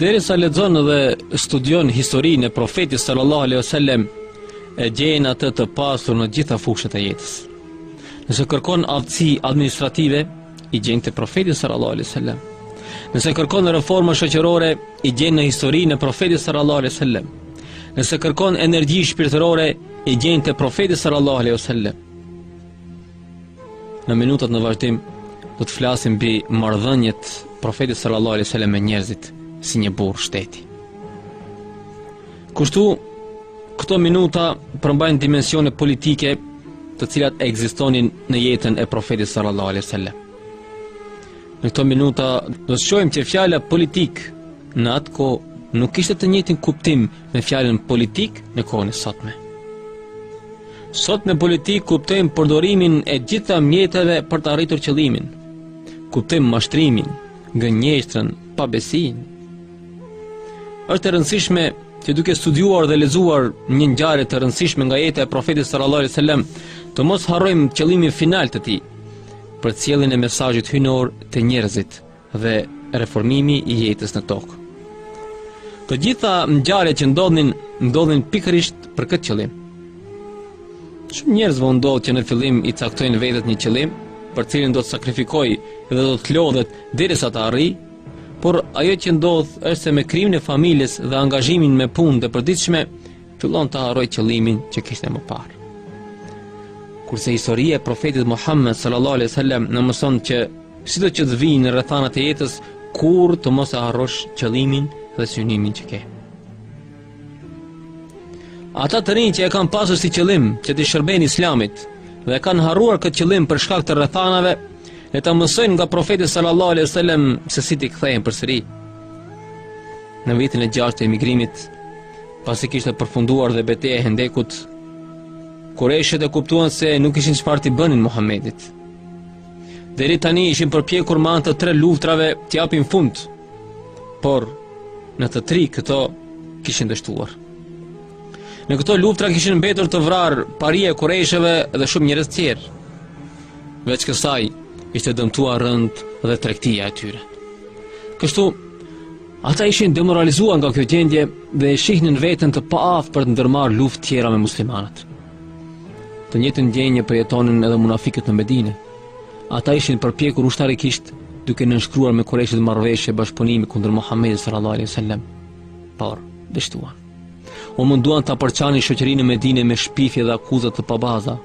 Derisa lexon dhe studion historinë e profetit sallallahu alejhi wasallam e gjen atë të pasur në gjitha fushët e jetës. Nëse kërkon aftësi administrative, i gjen te profeti sallallahu alejhi wasallam. Nëse kërkon reforma shoqërore, i gjen në historinë e profetit sallallahu alejhi wasallam. Nëse kërkon energji shpirtërore, i gjen te profeti sallallahu alejhi wasallam. Në minutat në vazhdim do të flasim mbi marrëdhëniet profetit sallallahu alaihi wasallam me njerëzit si një burrë shteti. Kështu këto minuta përmbajnë dimensione politike të cilat ekzistonin në jetën e profetit sallallahu alaihi wasallam. Në këto minuta do të shohim që fjala politikë në atë kohë nuk kishte të njëjtin kuptim me fjalën politikë në kohën e sotme. Sot me politikë kuptojmë përdorimin e gjitha mjeteve për të arritur qëllimin. Kuptojmë mashtrimin, gënjeshtrën, pabesinë. Është e rëndësishme që duke studiuar dhe lexuar një ngjarje të rëndësishme nga jeta e profetit sallallahu alajhi wasallam, të mos harrojmë qëllimin final të tij, përcjelljen e mesazhit hyjnor te njerëzit, dhe reformimi i jetës në tokë. Të gjitha ngjarjet që ndodhnin, ndodhnin pikërisht për këtë qëllim. Shumë njerëzve u ndodh që në fillim i caktojnë vetes një qëllim, për cilin do të sakrifikojë dhe do të lodhet derisa ta arrijë, por ajo që ndodh është se me krijimin e familjes dhe angazhimin me punët e përditshme, fillon ta harrojë qëllimin që kishte më parë. Kurse historia e profetit Muhammed sallallahu alaihi wasallam na mëson që sido që të vijnë rrethanat e jetës, kurrë të mos e harrosh qëllimin dhe synimin që ke. Ata të rinj që e kanë pasur si qëllim që t'i shërbejnë Islamit dhe e kanë harruar këtë qëllim për shkak të rrethanave, le ta mësojnë nga profeti sallallahu alaihi wasallam se si t'i kthehen përsëri. Në vitin e 6 të emigrimit, Pasi kishte përfunduar dhe beteja e Hendekut, Kurejshët e kuptuan se nuk kishin çfarë t'i bënin Muhamedit. Deri tani ishin përpjekur me anë të tre luftrave t'i japin fund, por në të tri këto kishin dështuar. Në këto luftra kishin mbetur të vrarë paria e Kurejshëve dhe shumë njerëz tjerë. Veç kësaj ishte dëmtuar rëndë dhe tregtia e tyre. Kështu Ata ishin demoralizuar nga kjo gjendje dhe e shihnin veten të paaftë për të ndërmarrë luftë tjera me muslimanët. Të njëjtën ndjenjë përjetonin edhe munafikët në Medinë. Ata ishin përpjekur ushtarikisht duke nënshkruar me kurejshët marrëveshje bashkëpunimi kundër Muhamedit sallallahu alaihi wasallam. Por dështuan. U munduan ta përçanin shoqërinë në Medinë me shpifje dhe akuza të pabaza.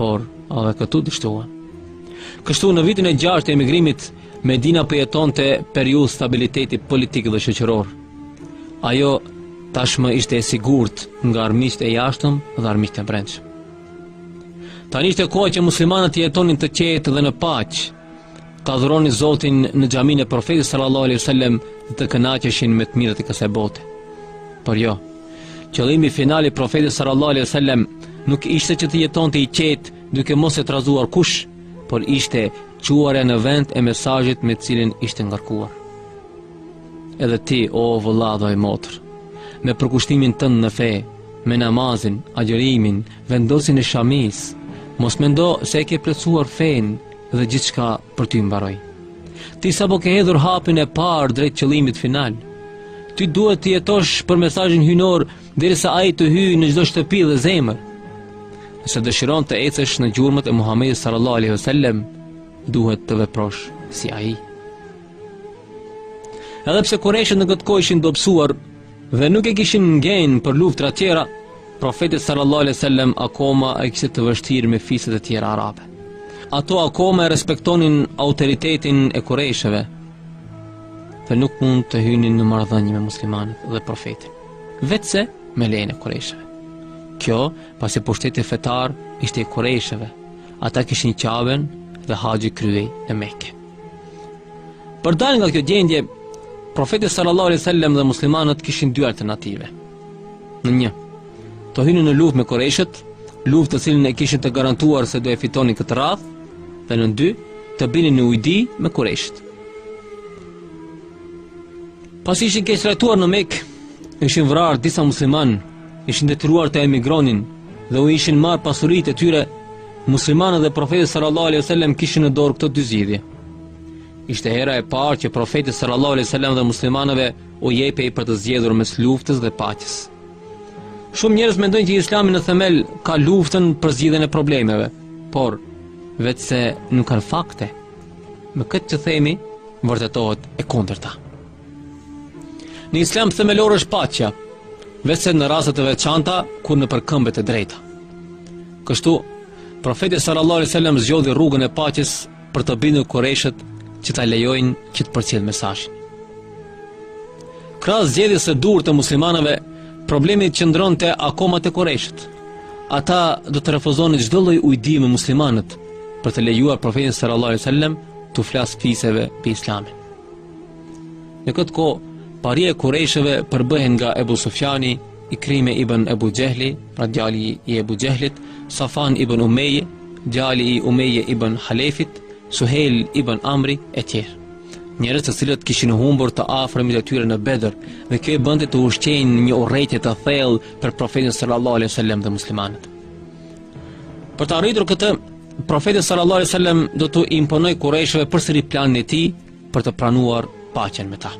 Por edhe këtu dështuan. Kështu në vitin e 6 të emigrimit Medina po jetonte periudhë stabiliteti politik dhe shoqëror. Ajo tashmë ishte e sigurt nga armiqtë e jashtëm dhe armiqtë e brendshëm. Tani ishte koha që muslimanët të jetonin të qetë dhe në paqë, të adhuronin Zotin në xhaminë e Profetit sallallahu alaihi wasallam dhe të kënaqeshin me të mirat e kësaj bote. Por jo, qëllimi final i Profetit sallallahu alaihi wasallam nuk ishte që të jetonte i qetë duke mos e trazuar kush por ishte çuarja në vend e mesazhit me të cilin ishte ngarkuar. Edhe ti, o vëlla dhe motër, me përkushtimin tënd në fe, me namazin, agjërimin, vendosjen e shamisë, mos mendo se e ke plotësuar fenë dhe gjithçka për ty mbaroi. Ti sapo ke hedhur hapin e parë drejt qëllimit final, ti duhet të jetosh për mesazhin hyjnor Derisa ai të hyjë në çdo shtëpi dhe zemër. Nëse dëshiron të ecësh në gjurmët e Muhamedit sallallahu alaihi wasallam, duhet të veprosh si ai. Edhe pse kurejshët në këtë kohë ishin dobësuar dhe nuk e kishin ngenë për luftëra të tjera, profeti sallallahu alaihi wasallam akoma e kishte të vështirë me fiset e tjera arabe. Ato akoma e respektonin autoritetin e kurejshëve dhe nuk mund të hynin në marrëdhënie me muslimanët dhe profetin. Veçse me lejen e kurejshëve. Kjo, pasi pushteti fetar ishte i kurejshëve, ata kishin Qaben dhe haxhi kryhej në Mekë. Për të dalë nga kjo gjendje, profeti sallallahu alejhi ue sallem dhe muslimanët kishin dy alternativa. Në një, të hynin në luftë me kurejshët, luftë të cilën e kishin të garantuar se do e fitonin këtë radhë, dhe në dy, të binin në ujdi me kurejshët. Pasi ishin keqtrajtuar në Mekë, ishin vrarë disa muslimanë, ishin detyruar të emigronin dhe u ishin marrë pasuritë e tyre, muslimanët dhe profeti sallallahu alejhi ue sellem kishin në dorë këto dy zgjidhje. Ishte hera e parë që profetit sallallahu alejhi ue sellem dhe muslimanëve u jepej për të zgjedhur mes luftës dhe paqes. Shumë njerëz mendojnë që Islami në themel ka luftën për zgjidhjen e problemeve, por veçse nuk kanë fakte. Me këtë që themi, vërtetohet e kundërta. Në islam themelor është paqja, veçse në raste të veçanta kur nëpërkëmbet e drejta. Kështu, profeti sallallahu alajhi wasallam zgjodhi rrugën e paqes për të bindur kurejshët që ta lejojnë që të përcjellë mesazhin. Krahas zgjedhjes së duhur të muslimanëve, problemi qëndronte akoma te kurejshët. Ata do të refuzonin çdo lloj ujdi me muslimanët për të lejuar profetin sallallahu alaihi wasallam t'u flasë fiseve për Islamin. Në këtë kohë, paria e kurejshëve përbëhej nga Ebu Sufjani, Ikrime ibn Ebu Xhehli, pra djali i Ebu Xhehlit, Safuan ibn Umeje, djali i Umeje ibn Halefit, Suhel ibn Amri e tjerë. Njerëz të cilët kishin humbur të afërmit e tyre në Bedër dhe kjo i bënte të ushqejnë një urrejtje të thellë për profetin sallallahu alejhi ue sellem dhe muslimanët. Për ta arritur këtë, profeti sallallahu alejhi ue sellem do t'u imponojë kurejshëve përsëri planin e tij për të pranuar paqen me ta.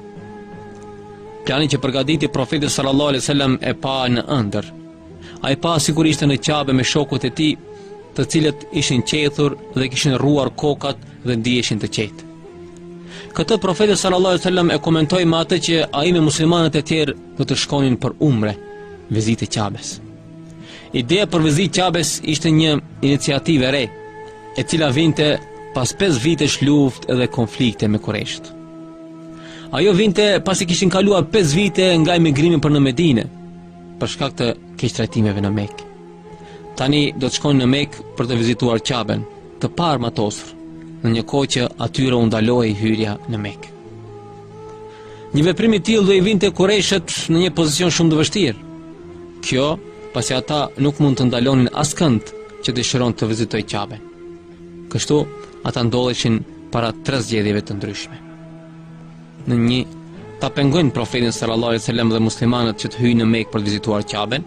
Planin që përgatiti profeti sallallahu alejhi ue sellem e pa në ëndër, Ai pa sikur ishte në Qabe me shokët e tij, të cilët ishin qethur dhe kishin rruar kokat dhe ndiheshin të qetë. Këtë profeti sallallahu alaihi wasallam e komentoi me atë që ai me muslimanët e tjerë do të shkonin për umre, vizitë e Qabes. Ideja për vizitë Qabes ishte një iniciativë e re, e cila vinte pas 5 vitesh luftë dhe konflikte me kurejshët. Ajo vinte pasi kishin kaluar 5 vite nga emigrimi për në Medine. për shkak të keqtrajtimeve në Mekë. Tani do të shkojnë në Mekë për të vizituar Qaben, të paarmatosur, në një kohë që atyre u ndalohej hyrja në Mekë. Një veprim i tillë do t'i vinte kurejshët në një pozicion shumë të vështirë. Kjo, pasi ata nuk mund të ndalonin askënd që dëshiron të vizitojë Qaben. Kështu, ata ndodheshin para tre zgjedhjeve të ndryshme. Nën një, ta pengojnë profetin sallallahu alaihi wasallam dhe muslimanët që të hyjnë në Mekë për të vizituar Qaben.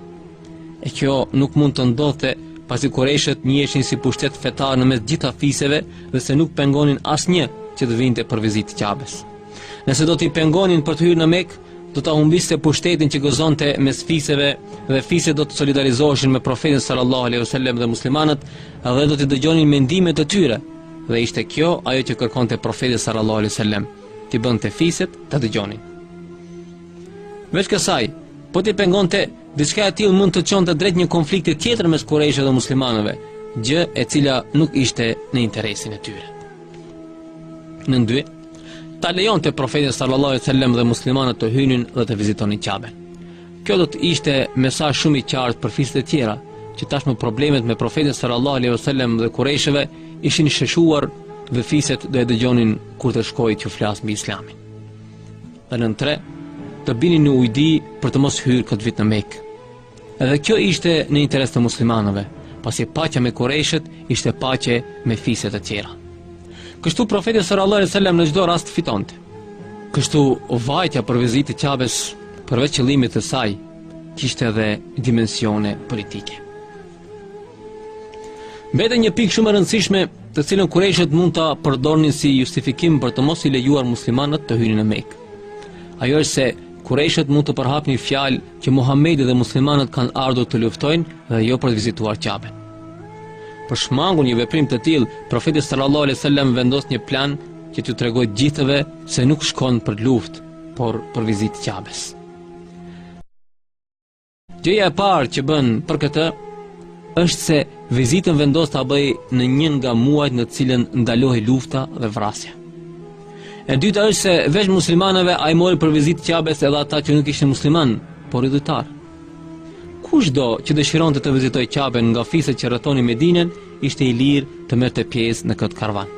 E kjo nuk mund të ndodhte pasi kurejshët njiheshin si pushtet fetar në mes gjitha fiseve dhe se nuk pengonin asnjë që të vinte për vizitë Qabes. Nëse do t'i pengonin për të hyrë në Mekë, do ta humbiste pushtetin që gëzonte mes fiseve dhe fiset do të solidarizoheshin me profetin sallallahu alaihi wasallam dhe muslimanët dhe do t'i dëgjonin mendimet e tyre Dhe ishte kjo ajo që kërkonte Profeti sallallahu alaihi wasallam, t'i bënte fiset ta dëgjonin. Veç kësaj, po t'i pengonte diçka e tillë mund të çonte drejt një konflikti tjetër mes kurejshëve dhe muslimanëve, gjë e cila nuk ishte në interesin e tyre. Nën dy, ta lejonte profetin sallallahu alaihi wasallam dhe muslimanët të hynin dhe të vizitonin Qaben. Kjo do të ishte mesazh shumë i qartë për fiset e tjera, që tashmë problemet me profetin sallallahu alejhi wasallam dhe kurejshëve ishin sheshuar dhe fiset do ta dëgjonin kur të shkojë të flasë mbi Islamin. Dhe nën tre të binin në ujdi për të mos hyrë këtë vit në Mekë. Edhe kjo ishte në interes të muslimanëve, pasi paqja me kurejshët ishte paqe me fiset e tjera. Kështu profeti sallallahu alejhi wasallam në çdo rast fitonte. Kështu, vajtja për vizitë te Qabeja përveç qëllimit të saj, kishte edhe dimensione politike. Mbetej një pikë shumë e rëndësishme, të cilën kurejshët mund ta përdornin si justifikim për të mos i lejuar muslimanët të hynin në Mekë. Ajo është se kurejshët mund të përhapnin fjalë që Muhammedi dhe muslimanët kanë ardhur të luftojnë dhe jo për të vizituar Qaben. Për shmangur një veprim të tillë, profeti sallallahu alejhi wasallam vendos një plan që t'u tregojë gjithëve se nuk shkon për luftë, por për vizitë Qabes. Gjëja e parë që bën për këtë, është se vizitën vendos ta bëjë në një nga muajt në cilën ndalohej lufta dhe vrasja. E dyta është se veç muslimanëve ai mori për vizitë Qabes edhe ata që nuk ishin muslimanë, por idhujtarë. Kushdo që dëshironte të vizitojë Qaben nga fiset që rrethonin Medinen, ishte i lirë të merrte pjesë në këtë karvan.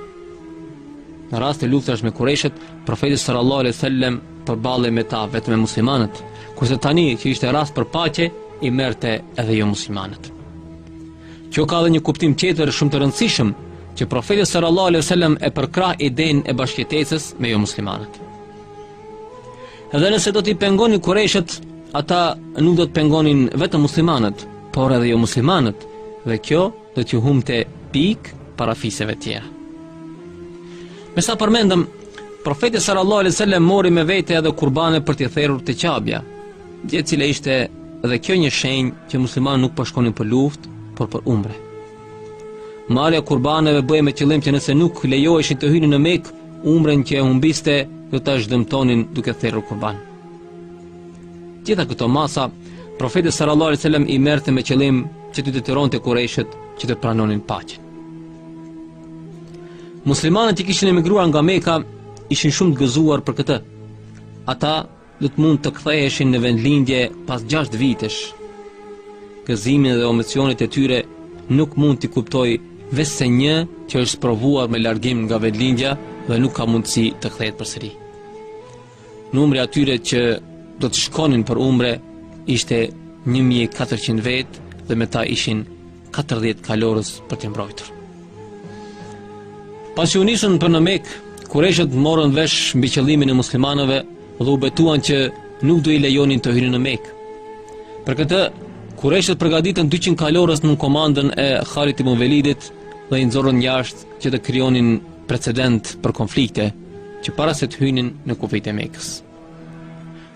Në raste luftash me kurejshët, profeti sallallahu alejhi wasallam përballej me ta vetëm me muslimanët, kurse tani që ishte rast për paqe, i merrte edhe jomuslimanët. Kjo ka edhe një kuptim tjetër shumë të rëndësishëm, që profeti sallallahu alejhi wasallam e përkrah idenë e bashkjetesës me jomuslimanët. Edhe nëse do t'i pengonin kurejshët, ata nuk do të pengonin vetëm muslimanët, por edhe jomuslimanët, dhe kjo do t'u humbte pikë para fiseve tjera. Me sa përmendëm, profeti sallallahu alejhi wasallam mori me vete edhe kurbane për t'i therur te Qabja, gjë e cila ishte edhe kjo një shenjë që muslimanët nuk po shkonin për luftë, por për umre. Marrja e kurbaneve bëhej me qëllim që nëse nuk lejoheshin të hynin në Mekë, Umren që e humbiste do ta zhdëmtonin duke therur kurban. Gjitha këto masa, profeti sallallahu alejhi wasallam i merrte me qëllim që të detyronte kurejshët që të pranonin paqen. Muslimanët që kishin emigruar nga Meka ishin shumë të gëzuar për këtë. Ata do të mund të ktheheshin në vendlindje pas gjashtë vitesh. Gëzimin dhe emocionet e tyre nuk mund t'i kuptojë veçse një që është provuar me largim nga vendlindja dhe nuk ka mundësi të kthehet përsëri. Numri atyre që do të shkonin për umre ishte 1400 vetë dhe me ta ishin katërdhjetë kalorës për t'i mbrojtur. Pasi u nisën për në Mekë, kurejshët morën vesh mbi qëllimin e muslimanëve dhe u betuan që nuk do i lejonin të hynin në Mekë. Për këtë, kurejshët përgatitën 200 kalorës nën komandën e Halid ibn Velidit dhe i nxorën jashtë që të krijonin precedent për konflikte që para se të hynin në kufijtë e Mekës.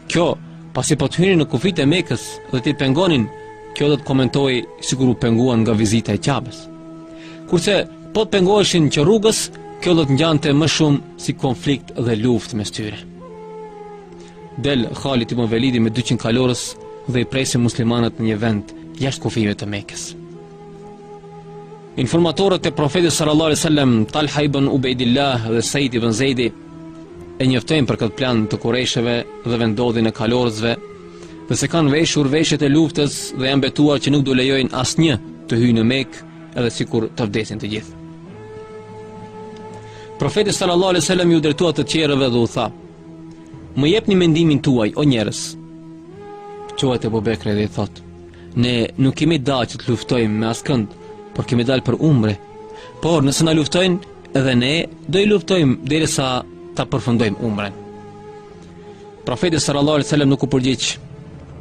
Kjo, pasi po të hynin në kufijtë e Mekës dhe t'i pengonin, kjo do të komentohej sikur u penguan nga vizita e Qabes. Kurse po të pengoheshin që rrugës, kjo do të ngjante më shumë si konflikt dhe luftë mes tyre. Del Halid ibn Velidi me 200 kalorës dhe i pret muslimanët në një vend jashtë kufijve të Mekës. Informatorët e profetit sallallahu alaihi wasallam Talha ibn Ubejdillah dhe Seid ibn Zejdi e njoftojnë për këtë plan të kurejshëve dhe vendndodhjen e kalorësve dhe se kanë veshur veshjet e luftës dhe janë betuar që nuk do lejojnë asnjë të hyjë në Mekë edhe sikur të vdesin të gjithë. Profeti sallallahu alaihi wasallam iu drejtua të tjerëve dhe u tha Më jepni mendimin tuaj, o njerëz Çohet Ebu Bekri dhe i thotë Ne nuk kemi dalë që të luftojmë me askënd Por kemi dalë për umre Por nëse na luftojnë edhe ne do i luftojmë derisa ta përfundojmë umren. Profeti sallallahu alaihi wasallam nuk u përgjigj,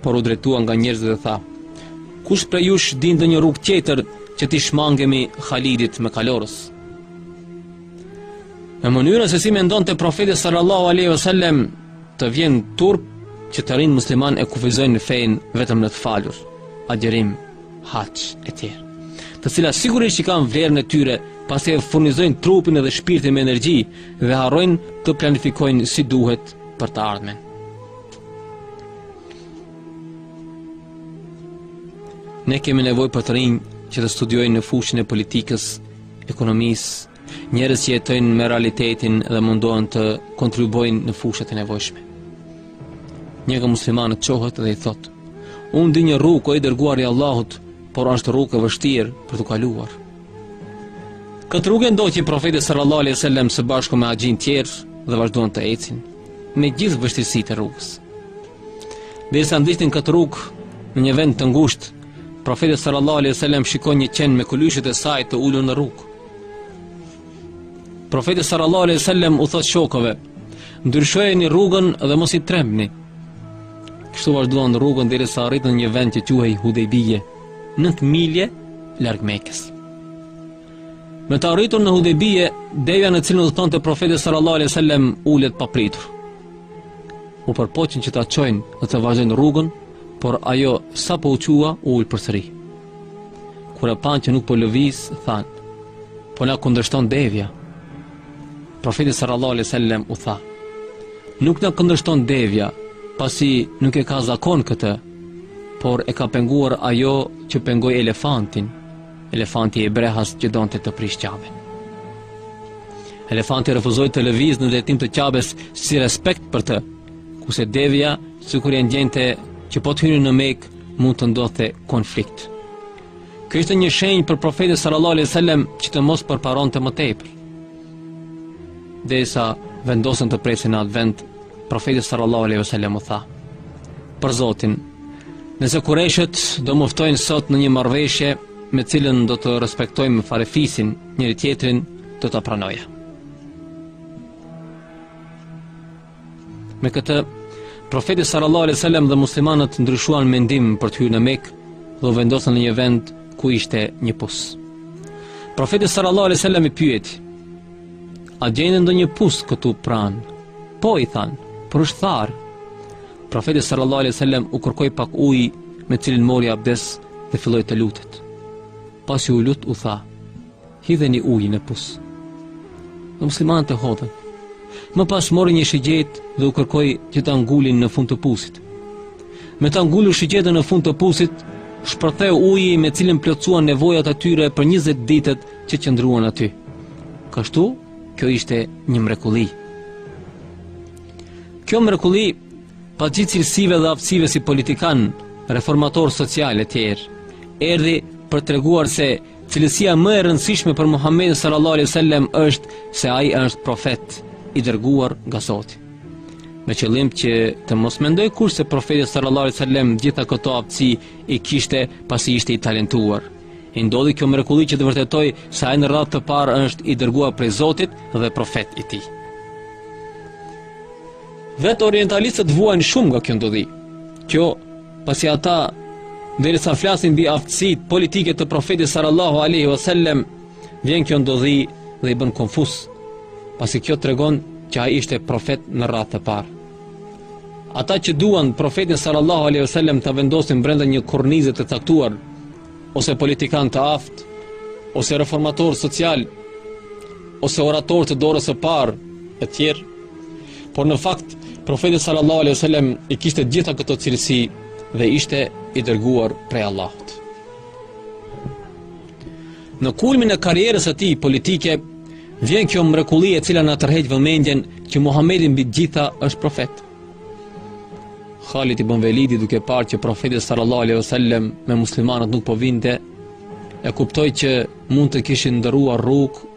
por u drejtua nga njerëzit dhe tha: Kush prej jush din ndonjë rrugë tjetër që t'i shmangemi Halidit me kalorës? Me mënyrën se si mendonte profeti sallallahu alaihi wasallam të vjen turp që të rinjtë muslimanë e kufizojnë fenë vetëm në të falur, agjërim, haxh etj. Të cilat sigurisht që kanë vlerën e tyre, pasi e furnizojnë trupin dhe shpirtin me energji dhe harrojnë të planifikojnë si duhet për të ardhmen. Ne kemi nevojë për të rinj që të studiojnë në fushën e politikës, ekonomisë, Njerëz që jetojnë me realitetin dhe mundohen të kontribuojnë në fushat e nevojshme. Një nga muslimanët çohet dhe i thotë, unë di një rrugë o i dërguar i Allahut, por është rrugë e vështirë për t'u kaluar. Këtë rrugë e ndoqi profeti sallallahu alejhi ve sellem së bashku me haxhinjtë e tjerë dhe vazhduan të ecin me gjithë vështirësitë e rrugës. Derisa ndiqnin këtë rrugë në një vend të ngushtë, profeti sallallahu alejhi ve sellem shikon një qen me këlyshët e saj të ulur në rrugë. Profeti sallallahu alaihi wasallam u thotë shokëve: "Ndryshojeni rrugën dhe mos i trembni." Kështu vazhduan rrugën derisa arritën në një vend që quhej Hudejbije, 9 milje larg Mekës. Me të arritur në Hudejbije, deveja në të cilën udhëtonte profeti sallallahu alaihi wasallam ulet papritur. U përpoqën që ta çojnë dhe të vazhdojnë rrugën, por ajo sapo u çua, u ul përsëri. Kur e panë që nuk po lëviz, thanë:, po na kundërshton devja. Profeti sallallahu alaihi wasallam u tha: Nuk na kundërshton devja, pasi nuk e ka zakon këtë, por e ka penguar ajo që pengoi elefantin, elefanti i Ebrehas që donte të prishë Qaben. Elefanti refuzoi të lëvizë në drejtim të Qabes si respekt për të, kurse devja sikur e ndjente që po të hynin në Mekë mund të ndodhte konflikt. Kjo ishte një shenjë për profetin sallallahu alaihi wasallam që të mos përparonte më tepër. Derisa vendosën të presin në atë vend, profeti sallallahu alaihi wasallam u tha: "Për Zotin, nëse kurejshët do më ftojnë sot në një marrëveshje me cilën do të respektojmë farefisin njëri tjetrin, do ta pranoja." Me këtë, profeti sallallahu alaihi wasallam dhe muslimanët ndryshuan mendim për të hyrë në Mekë dhe u vendosën në një vend ku ishte një pus. Profeti sallallahu alaihi wasallam i pyeti: A gjeni ndonjë pus këtu pranë? Po, i thanë, por është tharë. Profeti sallallahu alaihi wasallam u kërkoi pak ujë me cilin mori abdes dhe filloi të lutet. Pasi u lut u tha: Hidheni ujin në pus. Dhe muslimanët e hodhën. Më pas mori një shigjetë dhe u kërkoi që ta ngulin në fund të pusit. Me ta ngulur shigjetën në fund të pusit, shpërtheu uji me cilin plotësuan nevojat e tyre për 20 ditët që qëndruan aty. Kështu, kjo ishte një mrekulli. Kjo mrekulli pas gjithë cilësive dhe aftësive si politikan, reformator social e tjerë, erdhi për të treguar se cilësia më e rëndësishme për Muhammedin sallallahu alaihi wasallam është se ai është profet i dërguar nga Zoti. Me qëllim që të mos mendojë kush se profeti sallallahu alaihi wasallam gjitha këto aftësi i kishte pasi ishte i talentuar. I ndodhi kjo mrekulli që të vërtetojë se ai në radhë të parë është i dërguar prej Zotit dhe profet i tij. Vetë orientalistët vuajnë shumë nga kjo ndodhi. Kjo pasi ata derisa flasin mbi aftësitë politike të profetit sallallahu alaihi wasallam, vjen kjo ndodhi dhe i bën konfuzë. Pasi kjo tregon që ai ishte profet në radhë të parë. Ata që duan profetin sallallahu alaihi wasallam ta vendosin brenda një kornize të caktuar ose politikan të aftë, ose reformator social, ose orator të dorës së parë, e tjerë. Por në fakt, profeti sallallahu alaihi wasallam i kishte gjitha këto cilësi dhe ishte i dërguar prej Allahut. Në kulmin e karrierës së tij politike vjen kjo mrekulli e cila na tërheq vëmendjen që Muhamedi mbi të gjitha është profet. Khalid ibn Velidi duke parë që profeti sallallahu alaihi wasallam me muslimanët nuk po vinte, e kuptoi që mund të kishin ndërruar rrugë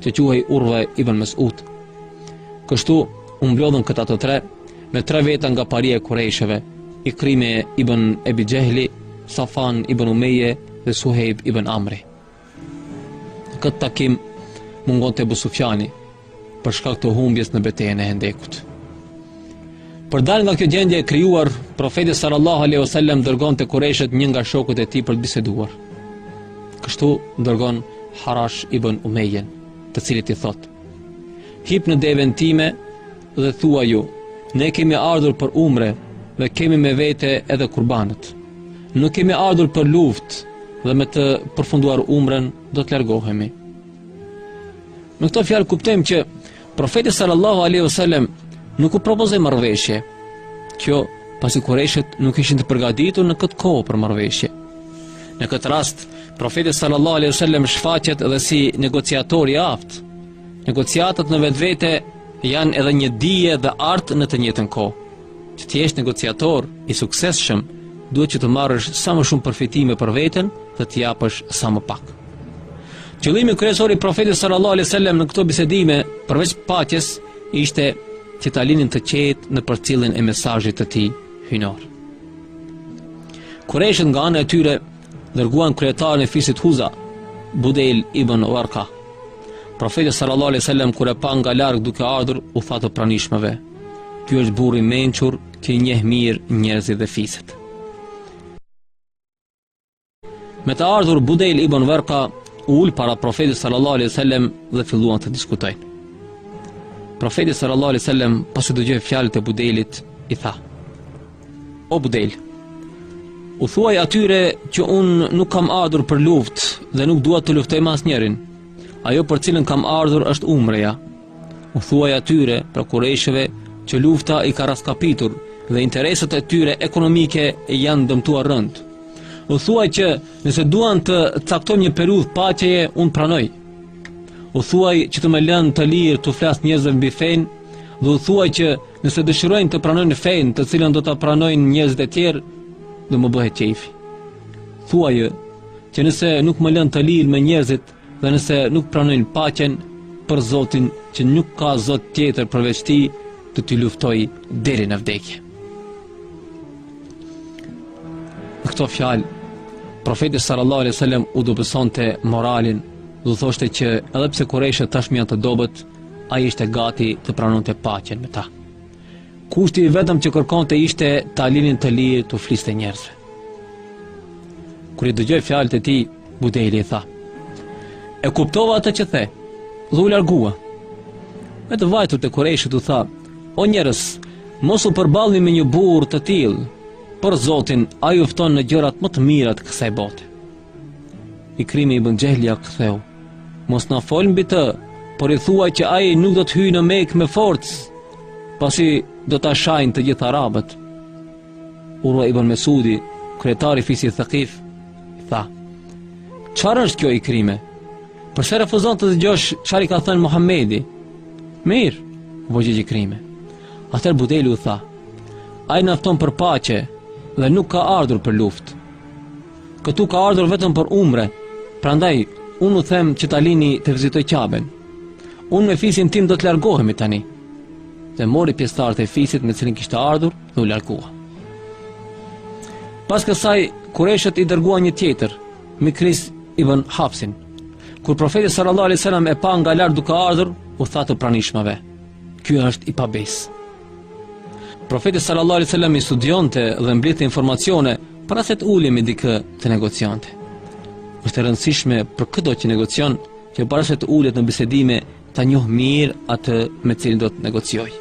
Që quhej Urve ibn Mes'ud. Kështu u mblodhën këta të tre me tre veta nga paria e Kurejsheve, Ikrime ibn Ebi Xhehli, Safan ibn Umeje dhe Suhejb ibn Amri. Në këtë takim mungonte Ebu Sufjani për shkak të humbjes në betejën e Hendekut. Për dalë nga kjo gjendje e krijuar, profeti sallallahu alejhi wasallam dërgon te kurejshët një nga shokët e tij për të biseduar. Kështu dërgon Harash ibn Umejen, të cilit i thotë: Hip në deven time dhe thuaju, ne kemi ardhur për umre dhe kemi me vete edhe kurbanët. Nuk kemi ardhur për luftë dhe me të përfunduar umren do të largohemi. Me këto fjalë kuptojmë që Profeti sallallahu alaihi wasallam nuk u propozoi marrëveshje. Kjo pasi kurejshët nuk ishin të përgatitur në këtë kohë për marrëveshje. Në këtë rast, profeti sallallahu alaihi wasallam shfaqet edhe si negociator i aftë. Negociatat në vetvete janë edhe një dije dhe art në të njëjtën kohë. Që të jesh negociator i suksesshëm, duhet që të marrësh sa më shumë përfitime për veten dhe të japësh sa më pak. Qëllimi kryesor i profetit sallallahu alejhi ue sellem në këto bisedime përveç paqes ishte që ta linin të qetë në përcjelljen e mesazhit të tij hyjnor. Kurejshët nga ana e tyre dërguan kryetarin e fisit Huza, Budejl ibn Warqa. Profeti sallallahu alejhi ue sellem kur e pa nga larg duke ardhur, u tha të pranishmëve: Ky është burrë i mençur që i njeh mirë njerëzit dhe fiset. Me të ardhur Budejl ibn Verka u ul para profetit sallallahu alaihi wasallam dhe filluan të diskutojnë. Profeti sallallahu alaihi wasallam pasi dëgjoi fjalët e Budejlit i tha: O Budejl, u thuaj atyre që unë nuk kam ardhur për luftë dhe nuk dua të luftoj me asnjërin. Ajo për cilën kam ardhur është umreja, U thuaj atyre, pra kurejshëve, që lufta i ka raskapitur dhe interesat e tyre ekonomike janë dëmtuar rëndë. U thuaj që nëse duan të caktojmë një periudhë paqeje, unë pranoj. U thuaj që të më lënë të lirë t'u flas njerëzve mbi fenë, dhe u thuaj që nëse dëshirojnë të pranojnë fenë, të cilën do ta pranojnë njerëzit e tjerë, do më bëhet qejfi. Thuaj që nëse nuk më lënë të lirë me njerëzit, Dhe nëse nuk pranojnë paqen për Zotin që nuk ka Zot tjetër përveç tij, do t'i luftoj deri në vdekje. Në këto fjalë, profeti sallallahu alaihi sallam u dobësonte moralin, dhe u thoshte që edhe pse kurejshët tashmë janë të dobët, ai ishte gati të pranonte paqen me ta. Kushti i vetëm që kërkonte ishte ta linin të lirë t'u fliste njerëzve. Kur i dëgjoi fjalët e tij, Budeli i tha: "E kuptova atë që the." Dhe u largua. Me të vajtur te kurejshët u tha, o njerëz, mos u përballni me një burrë të tillë, për Zotin, ai ju fton në gjërat më të mira të kësaj bote. Ikrimi ibn Xhehl ia ktheu: Mos na fol mbi të, por i thuaj që ai nuk do të hyjë në Mekë me forcë, pasi do ta shajnë të gjithë arabët. Urwa ibn Mesudi, kryetari i fisit Thekif, tha: Çfarë është kjo Ikrime? Përse refuzon të dëgjosh çfarë i ka thënë Muhamedi? Mirë, u përgjigj Ikrime. Atëherë Budeli u tha: Ai na fton për paqe dhe nuk ka ardhur për luftë. Këtu ka ardhur vetëm për umre, prandaj unë u them që ta lini të vizitojë Qaben. Unë me fisin tim do të largohemi tani. Dhe mori pjesëtarët e fisit me të cilin kishte ardhur dhe u largua. Pas kësaj, kurejshët i dërguan një tjetër, Mikris ibn Hafsin. Kur profeti sallallahu alaihi wasallam e pa nga larg duke ardhur, u tha të pranishmëve: "Ky është i pabesë." Profeti sallallahu alaihi wasallam i studionte dhe mblidhte informacione para se të ulej me dikë të negocionte. Është e rëndësishme për këdo që negocion që para se të ulet në bisedime ta njohë mirë atë me të cilin do të negociojë.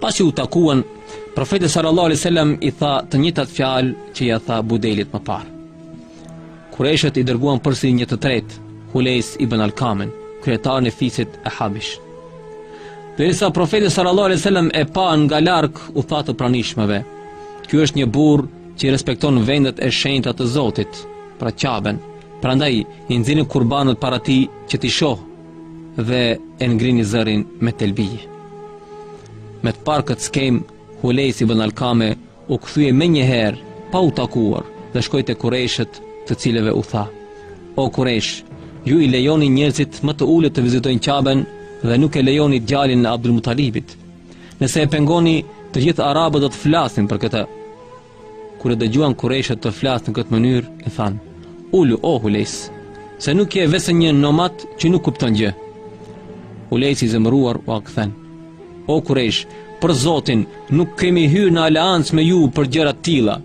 Pasi u takuan, profeti sallallahu alaihi wasallam i tha të njëjtat fjalë që ia tha Budelit më parë. Kurejshët i dërguan përsëri një të tretë, Hulejs ibn Alkamen, kryetarin e fisit Ehabish. Derisa profeti sallallahu alaihi wasallam e pa nga larg u tha të pranishmëve, "Ky është një burr që i respekton vendet e shenjta të Zotit, pra Qaben. Prandaj i nxirrni kurbanët para tij që t'i shohë dhe e ngrini zërin me telbije." Me të parë këtë skenë, Hulejs ibn Alkame u kthye menjëherë pa u takuar dhe shkoi te Kurejshët, të cilëve u tha: O Kurejsh, ju i lejoni njerëzit më të ulët të vizitojnë Qaben dhe nuk e lejoni djalin e Abdul Muttalibit. Nëse e pengoni, të gjithë arabët do të flasin për këtë. Kur e dëgjuan Kurejshët të flasë në këtë mënyrë, i thanë: Ulu o Hulejs, se nuk je veçse një nomad që nuk kupton gjë. Hulejsi i zemëruar ua kthen. O Kurejsh, për Zotin, nuk kemi hyrë në aleancë me ju për gjëra të tilla.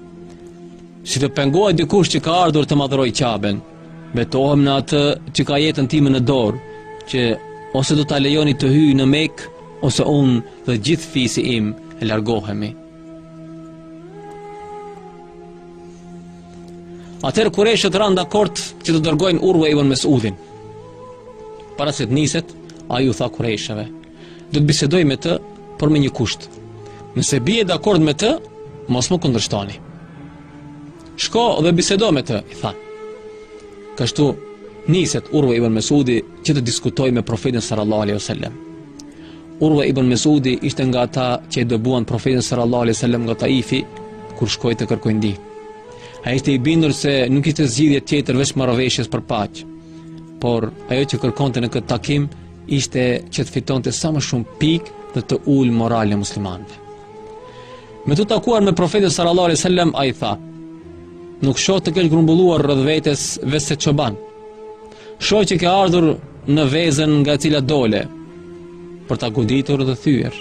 Si të pengohet dikush që ka ardhur të madhërojë Qaben, betohem në atë që ka jetën time në dorë, që ose do ta lejoni të hyjë në Mekë ose unë dhe gjithë fisi im e largohemi. Atëherë kureshët ranë dakord që të dërgojnë Urve ibn Mesudin. Para se të niset, ai u tha kureshëve. Do të bisedoj me të, por me një kusht. Nëse bie dakord me të, mos më kundërshtoni. Shko dhe bisedo me të, i tha. Kështu niset Urve ibn Mesudi që të diskutojë me profetin sallallahu alaihi wasallam. Urve ibn Mesudi ishte nga ata që e dëbuan profetin sallallahu alaihi wasallam nga Taifi kur shkoi të kërkojë ndihmë. Ai ishte i bindur se nuk ishte zgjidhje tjetër veç marrëveshjes për paqë. Por ajo që kërkonte në këtë takim ishte që të fitonte sa më shumë pikë dhe të ulë moralin e muslimanëve. Me t'u takuar me profetin sallallahu alaihi wasallam ai tha: Nuk shoh të kesh grumbulluar rreth vetes veçse çobanë. Shoh që ke ardhur në vezën nga e cila dole për ta goditur dhe thyer.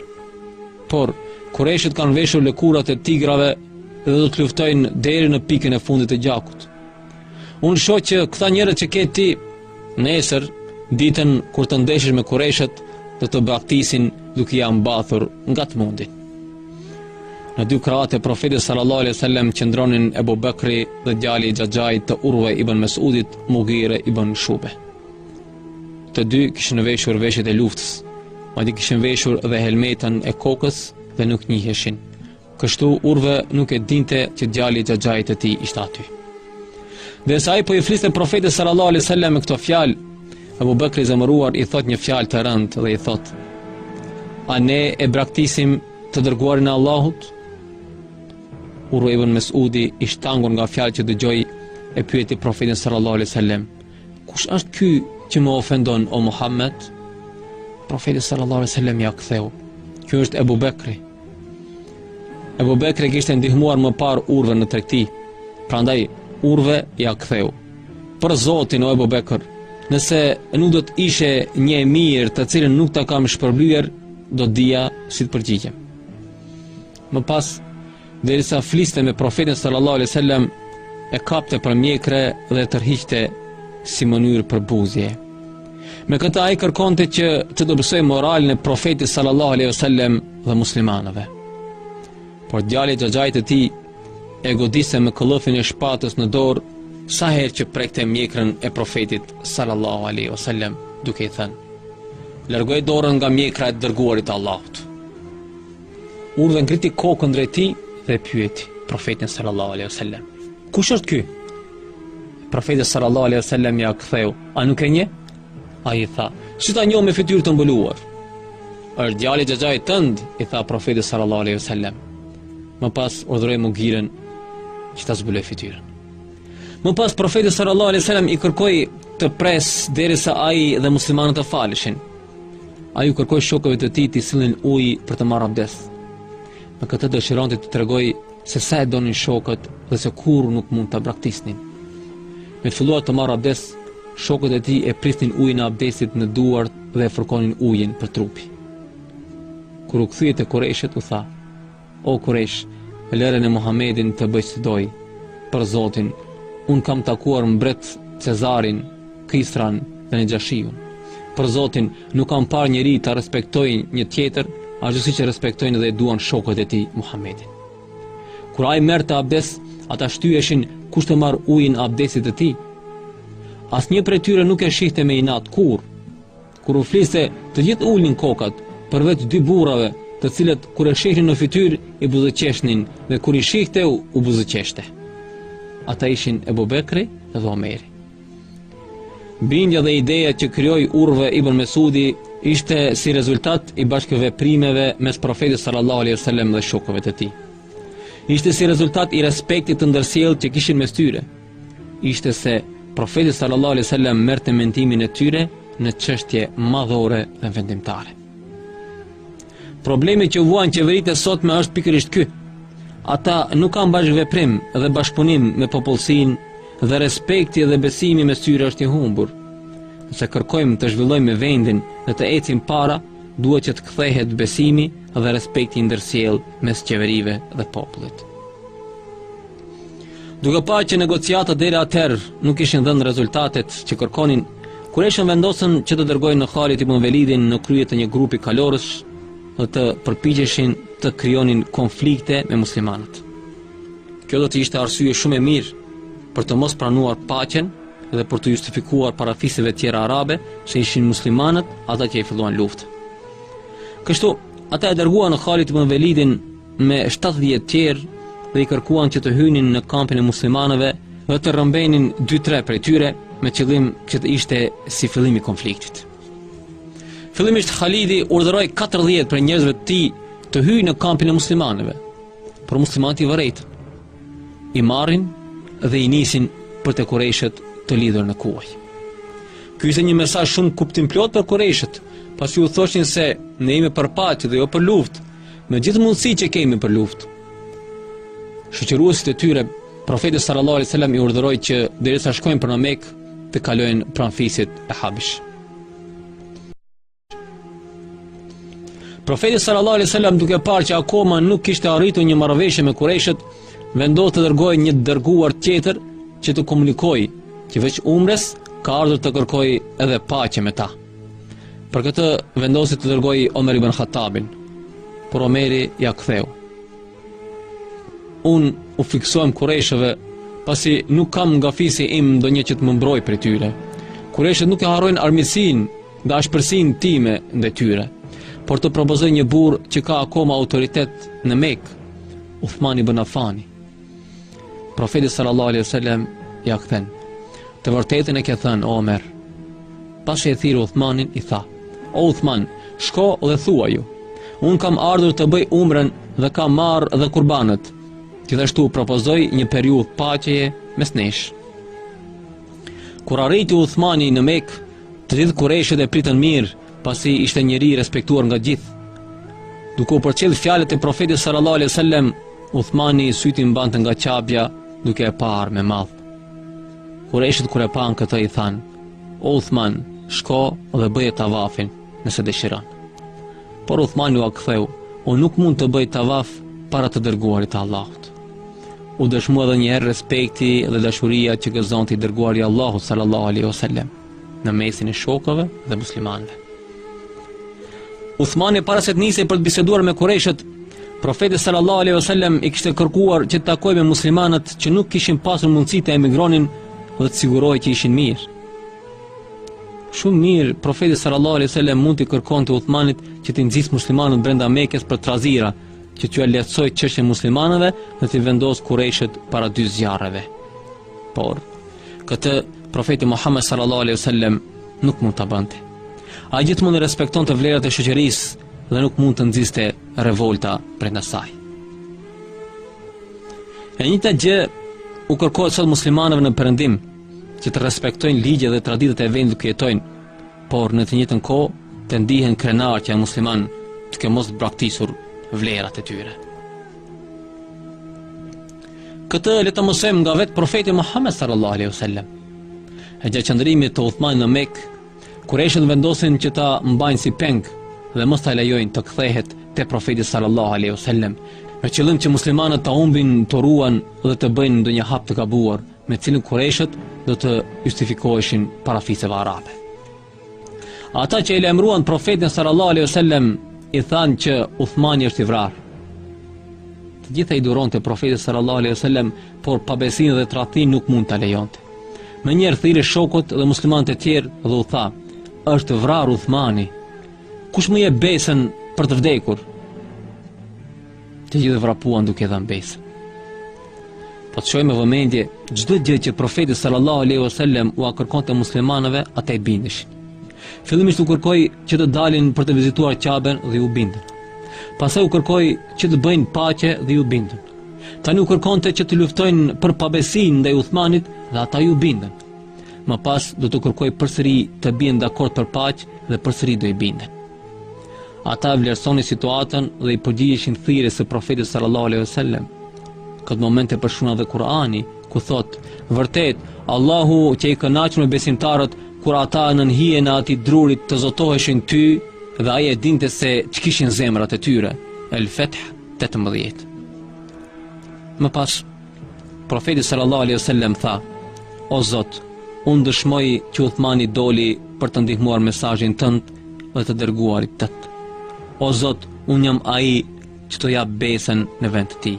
Por kureshët kanë veshur lëkurat e tigrave dhe do të luftojnë deri në pikën e fundit të gjakut. Unë shoh që këta njerëz që ke ti nesër ditën kur të ndeshesh me kureshët do të braktisin duke ia mbathur nga të mundin. Në dy krahët e profetit sallallahu alejhi ue sellem qëndronin Ebu Bekri dhe djali i xhaxhait të Urve ibn Mesudit, Mughire ibn Shube. Të dy kishin veshur veshjet e luftës, madje kishin veshur dhe helmetën e kokës dhe nuk njiheshin. Kështu Urve nuk e dinte që djali i xhaxhait të tij ishte aty. Derisa ai po i fliste profetit sallallahu alaihi wasallam me këto fjalë, Ebu Bekri i zemëruar i thotë një fjalë të rëndë dhe i thotë: A ne e braktisim të dërguarin e Allahut? Urve ibn Mesudi i shtangur nga fjala që dëgjoi e pyeti profetin sallallahu alaihi wasallam. Kush është ky që më ofendon o Muhammed? Profeti sallallahu alaihi wasallam ia ktheu. Ky është Ebu Bekri. Ebu Bekri e kishte ndihmuar më parë Urven në tregti. Prandaj Urve ia ktheu. Për Zotin o Ebu Bekr, nëse nuk do të ishe një e mirë të cilën nuk ta kam shpërblyer, do të dija si të përgjigjem. Më pas Derisa fliste me Profetin sallallahu alaihi wasallam, e kapte për mjekre dhe e tërhiqte si mënyrë përbuzje. Me këtë ai kërkonte që të dobësojë moralin e Profetit sallallahu alaihi wasallam dhe muslimanëve. Por djali i xhaxhait të tij e godiste me këllëfin e shpatës në dorë sa herë që prekte mjekrën e Profetit sallallahu alaihi wasallam, duke i thënë: "Largoje dorën nga mjekra e të dërguarit të Allahut." Urve ngriti kokën drejt tij dhe pyeti profetin sallallahu alaihi wasallam. Kush është ky? Profeti sallallahu alaihi wasallam ia ktheu, a nuk e njeh? Ai i tha, si ta njoh me fytyrë të mbuluar? Është djali i xhaxhait tënd, i tha profeti sallallahu alaihi wasallam. Më pas urdhëroi Mugiren që ta zbulojë fytyrën. Më pas profeti sallallahu alaihi wasallam i kërkoi të presë derisa ai dhe muslimanët të faleshin. Ai u kërkoi shokëve të tij t'i sillnin ujë për të marrë abdest. Me këtë dëshironte të tregojë se sa e donin shokët dhe se kurrë nuk mund ta braktisnin. Me të filluar të marrë abdest, shokët e tij e prisnin ujin e abdestit në duart dhe e fërkonin ujin për trupi. Kur u kthye te Kurejshët u tha: O Kurejsh, lëreni Muhammedin të bëjë ç'dojë. Për Zotin, unë kam takuar mbret Cezarin, Kisran dhe Nexhashiun. Për Zotin, nuk kam parë njeri ta respektojë një tjetër, ashtu siç e respektojnë dhe e duan shokët e tij Muhammedin. Kur ai merrte abdest, ata shtyheshin kush të marrë ujin e abdestit të tij. Asnjë prej tyre nuk e shihte me inat kurrë. Kur u fliste, të gjithë ulnin kokat, përveç dy burrave, të cilët kur e shihnin në fytyrë i buzëqeshnin dhe kur i shihte u, u buzëqeshte. Ata ishin Ebu Bekri dhe Omeri. Bindja dhe ideja që krijoi Urve ibn Mesudi ishte si rezultat i bashkëveprimeve mes profetit sallallahu alaihi wasallam dhe shokëve të tij. Ishte si rezultat i respektit të ndërsjellë që kishin mes tyre. ishte se profeti sallallahu alaihi wasallam merrte mendimin e tyre në çështje madhore dhe vendimtare. Problemi që vuajnë qeveritë e sotme është pikërisht ky. Ata nuk kanë bashkëveprim dhe bashkëpunim me popullsinë dhe respekti dhe besimi mes tyre është i humbur. Nëse kërkojmë të zhvillojmë vendin dhe të ecim para, duhet që të kthehet besimi dhe respekti i ndërsjellë mes qeverive dhe popullit. Duke pa që negociatat deri atëherë nuk kishin dhënë rezultatet që kërkonin, kurejshët vendosën që të dërgojnë Khalid ibn Velidin në krye të një grupi kalorës dhe të përpiqeshin të krijonin konflikte me muslimanët. Kjo do të ishte arsye shumë e mirë për të mos pranuar paqen dhe për t'u justifikuar para fiseve tjera arabe se ishin muslimanët ata që e filluan luftën. Kështu, ata e dërguan Khalid ibn Velidin me 70 të tjerë dhe i kërkuan që të hynin në kampin e muslimanëve dhe të rrëmbenin 2-3 prej tyre me qëllim që të ishte si fillimi i konfliktit. Fillimisht Khalidi urdhëroi 40 prej njerëzve të tij të hyjnë në kampin e muslimanëve, por muslimanët i vërejtën. I marrin dhe i nisin për te kurejshët të lidhur në kuaj. Ky ishte një mesazh shumë kuptimplot për kurejshët, pasi u thoshin se ne jemi për paqë dhe jo për luftë, Me gjithë mundësitë që kemi për luftë. Shoqëruesit e tyre, profeti sallallahu alejhi wasallam i urdhëroi që derisa shkojnë për në Mekë të kalojnë pranë fisit Ehabish. Profeti sallallahu alejhi wasallam duke parë që akoma nuk kishte arritur një marrëveshje me kurejshët, vendos të dërgojë një dërguar tjetër që të komunikojë që veç umres ka ardhur të kërkojë edhe paqe me ta. Për këtë vendosi të dërgojë Omer ibn Khattabin, por Omeri ia ktheu. Unë u frikësohem kurejshëve, pasi nuk kam nga fisi im ndonjë që të më mbrojë prej tyre. Kurejshët nuk e harrojnë armiqësinë dhe ashpërsinë time ndaj tyre, por të propozoj një burrë që ka akoma autoritet në Mekë, Uthman ibn Affani. Profeti sallallahu alaihi wasallam ia kthen. Të vërtetën e ke thënë Omer. Pasi e thirri Uthmanin i tha: O Uthman, shko dhe thuaju, unë kam ardhur të bëj umren dhe kam marrë dhe kurbanët. Gjithashtu propozoj një periudhë paqeje mes nesh. Kur arriti Uthmani në Mekë, të gjithë kurejshët e pritën mirë pasi ishte njeri i respektuar nga të gjithë. Duke u përcjellë fjalët e Profetit sallallahu alejhi wasallam, Uthmani sytë i mbante nga Qabja duke e parë me mall. Kurejshët kur e panë këtë i thanë, O Uthman, shko dhe bëje tavafin nëse dëshiron. Por Uthmani ua ktheu, Unë nuk mund të bëj tavaf para të dërguarit të Allahut. U dëshmua edhe një herë respekti dhe dashuria që gëzonte i dërguari i Allahut sallallahu alejhi wasallam. në mesin e shokëve dhe muslimanëve. Uthmani para se të nisej për të biseduar me kurejshët, profeti sallallahu alejhi wasallam i kishte kërkuar që të takohej me muslimanët që nuk kishin pasur mundësi të emigronin dhe të sigurohej që ishin mirë. Shumë mirë, profeti sallallahu alejhi wasallam mund t'i kërkonte Uthmanit që t'i nxisë muslimanët brenda Mekës për trazira, që t'ua lehtësojë çështjen muslimanëve dhe t'i vendosë kurejshët para dy zjarreve. Por, këtë profeti Muhammed sallallahu alaihi wasallam nuk mund ta bënte. Ai gjithmonë respektonte vlerat e shoqërisë dhe nuk mund të nxiste revolta brenda saj. E njëjta gjë u kërkohet sot muslimanëve në Perëndim, që të respektojnë ligjet dhe traditat e vendit ku jetojnë, por në të njëjtën kohë të ndihen krenarë që janë musliman, duke mos braktisur vlerat e tyre. Këtë le ta mësojmë nga vetë profeti Muhammed sallallahu alaihi wasallam. Gjatë qëndrimit të Uthmanit në Mekë, kurejshët vendosin që ta mbajnë si peng dhe mos ta lejojnë të kthehet te profeti sallallahu alaihi wasallam, me qëllim që muslimanët ta humbin toruan dhe të bëjnë ndonjë hap të gabuar, me cilin kurejshët do të justifikoheshin para fiseve arabe. Ata që e lajmëruan profetin sallallahu alaihi wasallam i thanë që Uthmani është i vrarë. Të gjitha i duronte profeti sallallahu alaihi wasallam, por pabesinë dhe tradhtinë nuk mund ta lejonte. Menjëherë thirri shokët dhe muslimanët e tjerë dhe u tha: "Është vrarë Uthmani. Kush më jep besën për të vdekur?" Të gjithë vrapuan duke i dhënë besë. Po të shohim me vëmendje, çdo gjë që profeti sallallahu alaihi wasallam ua kërkonte muslimanëve, ata i bindeshin. Fillimisht u kërkoi që të dalin për të vizituar Qaben dhe iu bindën. Pastaj u kërkoi që të bëjnë paqe dhe iu bindën. Tani u kërkonte që të luftojnë për pabesinë ndaj Uthmanit dhe ata iu bindën. Më pas do t'u kërkojë përsëri të bien dakord për paqe dhe përsëri do i binden. Ata e vlerësonin situatën dhe i përgjigjeshin thirrjes së Profetit sallallahu alejhi wasallam. Këtë moment e përshkruan edhe Kur'ani, ku thotë: "Vërtet, Allahu qe i kënaqur me besimtarët, kur ata nën hijen e atij drurit të zotoheshin ty, dhe ai e dinte se ç'kishin zemrat e tyre." El-Feth 18. Më pas Profeti sallallahu alaihi wasallam tha: O Zot, unë dëshmoj që Uthmani doli për të ndihmuar mesazhin tënd dhe të dërguarit tënd. O Zot, unë jam ai që të jap besën në vend të tij.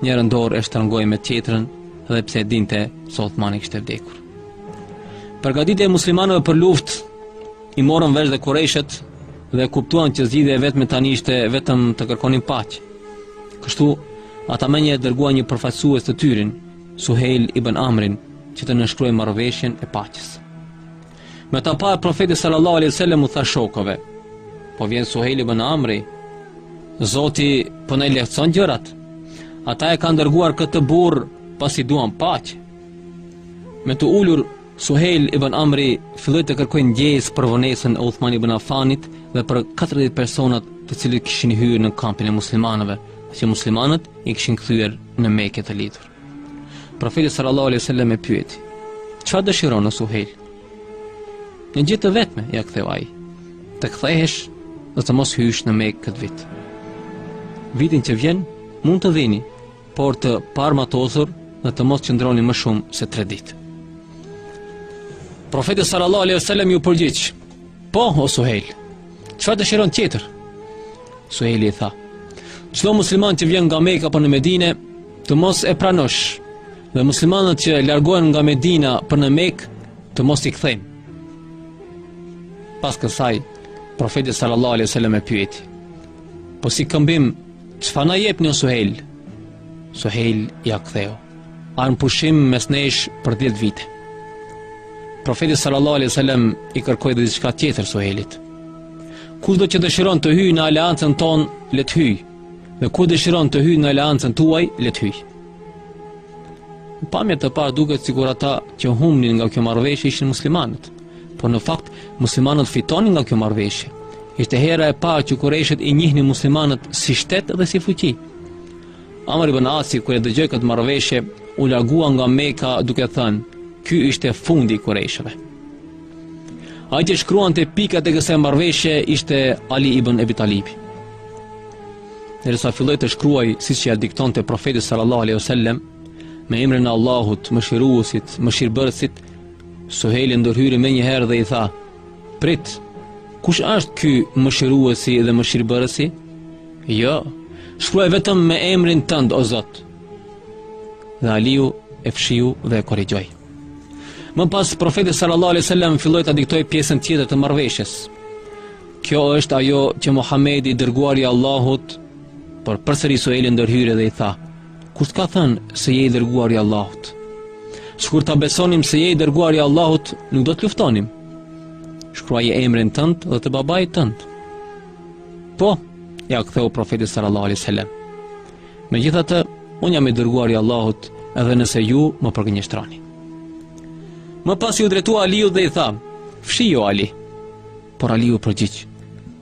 Njërën dorë e shtrëngoi me tjetrën dhe pse e dinte se Uthmani kishte vdekur. Përgatitjet e muslimanëve për luftë i morën vesh dhe kurejshët dhe e kuptuan që zgjidhja e vetme tani ishte vetëm të kërkonin paqe. Kështu, ata menjëherë dërguan një përfaqësues të tyrin, Suhejl ibn Amrin, që të nënshkruajë marrëveshjen e paqes. Me ta parë profeti sallallahu alaihi wasallam u tha shokëve, po vjen Suhejl ibn Amri, Zoti po na i lehtëson gjërat, ata e kanë dërguar këtë burrë pasi duan paqe. Me të ulur Suhejl ibn Amri filloi të kërkojë ndjesë për vonesën e Uthman ibn Affanit dhe për 40 personat të cilët kishin hyrë në kampin e muslimanëve, që muslimanët i kishin kthyer në Mekë të lidhur. Profeti sallallahu alejhi ue selem e pyeti: "Çfarë dëshiron, o Suhejl?" Një gjë të vetme, ia ktheu ai. Të kthehesh dhe të mos hysh në Mekë këtë vit. Vitin që vjen mund të vini, por të paarmatosur dhe të mos qëndroni më shumë se tre ditë. Profeti sallallahu alaihi wasallam iu përgjigj: "Po, o Suhejl, çfarë dëshiron tjetër?" Suhejli i tha: "Çdo musliman që vjen nga Meka për në Medinë, të mos e pranosh, dhe muslimanët që largohen nga Medina për në Mekë, të mos i kthejmë." Pas kësaj, profeti sallallahu alaihi wasallam e pyeti: Po si këmbim, çfarë na jep, o Suhejl? Suhejli ia ktheu. Armëpushim mes nesh për 10 vite. Profeti sallallahu alai sallam i kërkoi dhe diçka tjetër Suhejlit. Kushdo që dëshiron të hyjë në aleancën tonë, le të hyjë. Dhe kush dëshiron të hyjë në aleancën tuaj, le të hyjë. Në pamje të parë duket sikur ata që humbnin nga kjo marrëveshje ishin muslimanët, por në fakt muslimanët fitonin nga kjo marrëveshje. Ishte hera e parë që kurejshët i njihnin muslimanët si shtet dhe si fuqi. Amr ibn Asi kur e dëgjoi këtë marrëveshje, u largua nga Meka duke thënë: "Ky ishte fundi i kurejshëve." Ai që shkruante pikat e kësaj marrëveshje ishte Ali ibn Abi Talib. Ndërsa filloi të shkruajë siç ia diktonte profeti sallallahu alaihi wasallam, me emrin e Allahut, mëshiruesit, mëshirëbërësit, Suhejli ndërhyri menjëherë dhe i tha, prit, kush është ky mëshiruesi dhe mëshirëbërësi? Jo, shkruaj vetëm me emrin tënd o Zot. Dhe Aliu e fshiu dhe e korrigjoi. Më pas profeti sallallahu alejhi ue selem filloi ta diktojë pjesën tjetër të marrëveshjes. Kjo është ajo që Muhamedi i dërguari i Allahut, por përsëri Suhejli ndërhyri dhe i tha: "Kush të ka thënë se je i dërguar i Allahut? Sikur ta besonim se je i dërguar i Allahut, nuk do të luftonim. Shkruaje emrin tënd dhe të babait tënd." Po, ia ktheu profeti sallallahu alaihi wasallam. Megjithatë, unë jam i dërguari i Allahut, edhe nëse ju më përgënjeshtroni. Më pas iu drejtua Aliut dhe i tha: "Fshije o Ali." Por Aliu u përgjigj,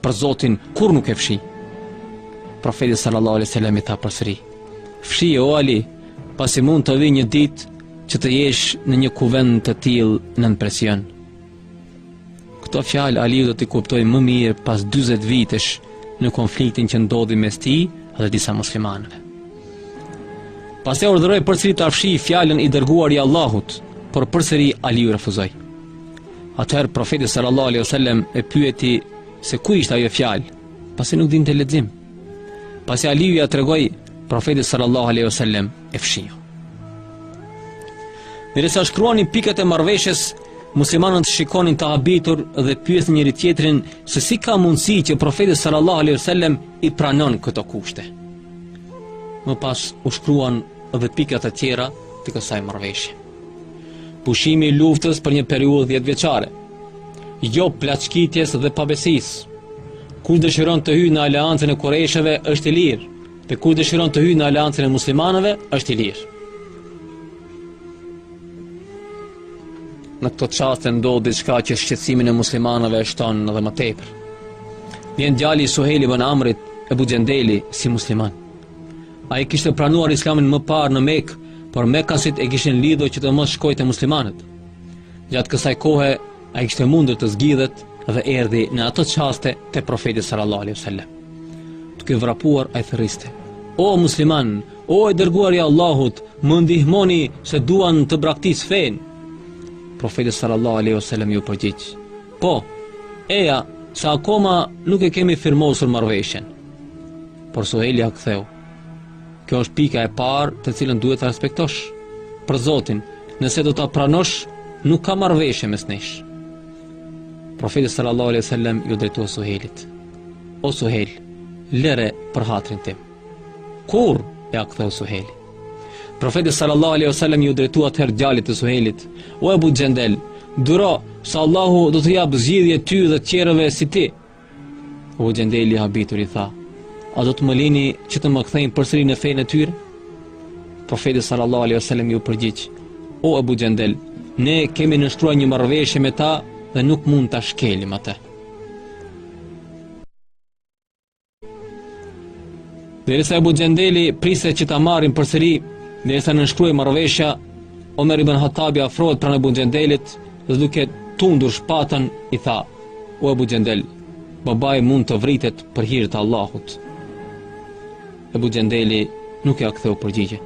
për Zotin kurrë nuk e fshi. Profeti sallallahu alaihi wasallam i tha përsëri, "Fshije o Ali, pasi mund të vijë një ditë që të jesh në një kuvend të tillë nën presion." Këto fjalë Aliu do t'i kuptojë më mirë pas 40 vitesh në konfliktin që ndodhi mes tij dhe disa muslimanëve. Pastaj urdhëroi përsëri ta fshijë fjalën i dërguar i Allahut, por përsëri Aliu refuzoi. Atëherë profeti sallallahu alaihi wasallam e pyeti se ku ishte ajo fjalë, pasi nuk dinte lexim. Pasi Aliu ia tregoi, profeti sallallahu alaihi wasallam e fshiu. Derisa shkruanin pikat e marrëveshjes, muslimanët shikonin të habitur dhe pyesnin njëri-tjetrin se si ka mundësi që profeti sallallahu alaihi wasallam i pranon këto kushte. Më pas u shkruan dhe pikat e tjera të kësaj marrëveshje. Pushimi i luftës për një periudhë dhjetëvjeçare. Jo plaçkitjes dhe pabesisë. Kush dëshiron të hyjë në aleancën e kurejshëve është i lirë, dhe kush dëshiron të hyjë në aleancën e muslimanëve është i lirë. Në këto çaste ndodh diçka që shqetësimin e muslimanëve e shton edhe më tepër. Vjen djali i Suhejl ibn Amrit, Ebu Xhendeli, si musliman. Ai kishte pranuar Islamin më parë në Mekë, por Mekasit e kishin lidhur që të mos shkojë te muslimanët. Gjatë kësaj kohe ai kishte mundur të zgjidhet dhe erdhi në ato çaste te profeti sallallahu alaihi wasallam. Duke vrapuar ai thërriste: "O muslimanë, o i dërguar i Allahut, më ndihmoni se duan të braktis fenë." Profeti sallallahu alaihi wasallam iu përgjigj: "Po, eja, se akoma nuk e kemi firmosur marrëveshjen." Por Suhejli ia ktheu. Kjo është pika e parë të cilën duhet ta respektosh. Për Zotin, nëse do ta pranosh, nuk ka marrëveshje mes nesh. Profeti sallallahu alejhi ue sellem iu drejtua Suhejlit. O Suhejl, lëre për hatrin tim. Kurrë, ia ktheu Suhejli. Profeti sallallahu alejhi ue sellem iu drejtua atëherë djalit të Suhejlit, o Ebu Xhendel, duro se Allahu do të japë zgjidhje ty dhe të tjerëve si ti Ebu Xhendeli i habitur i tha, a do të më lini që të më kthejnë përsëri në fenë e tyre? Profeti sallallahu alaihi wasallam iu përgjigj, o Ebu Xhendel, ne kemi nënshkruar një marrëveshje me ta dhe nuk mund ta shkelim atë. Derisa Ebu Xhendeli priste që ta marrin përsëri, derisa nënshkruhej marrëveshja, Omer ibn Hatabi afrohet pranë Ebu Xhendelit dhe duke tundur shpatën i tha: O Ebu Xhendel, babai mund të vritet për hir të Allahut. Ebu Xhendeli nuk ia ktheu përgjigje.